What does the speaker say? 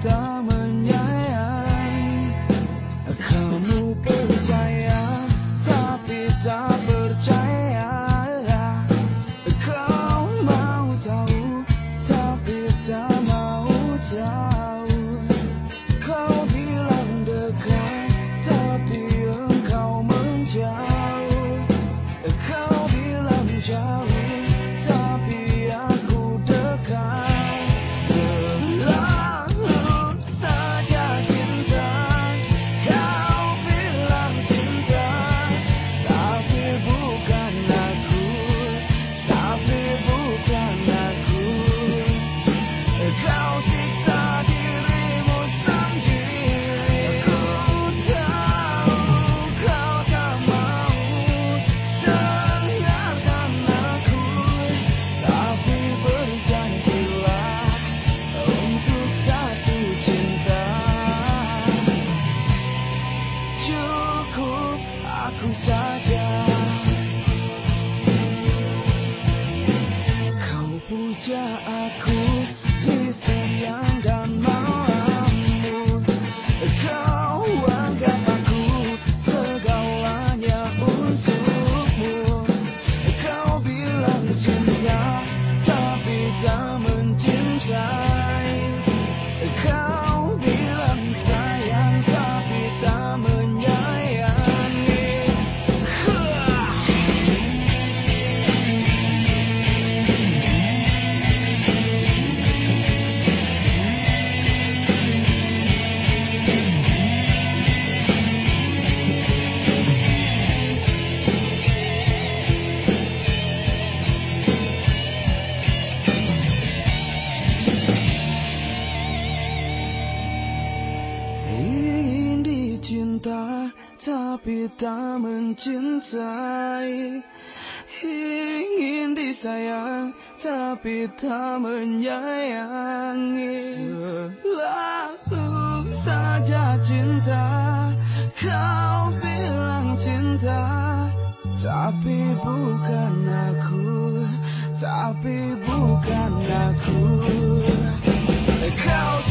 kita who's tapi tak mencintai. Ingin disayang tapi tak menyayangi. Selalu saja cinta Kau bilang cinta. Tapi bukan aku Tapi bukan aku. Kau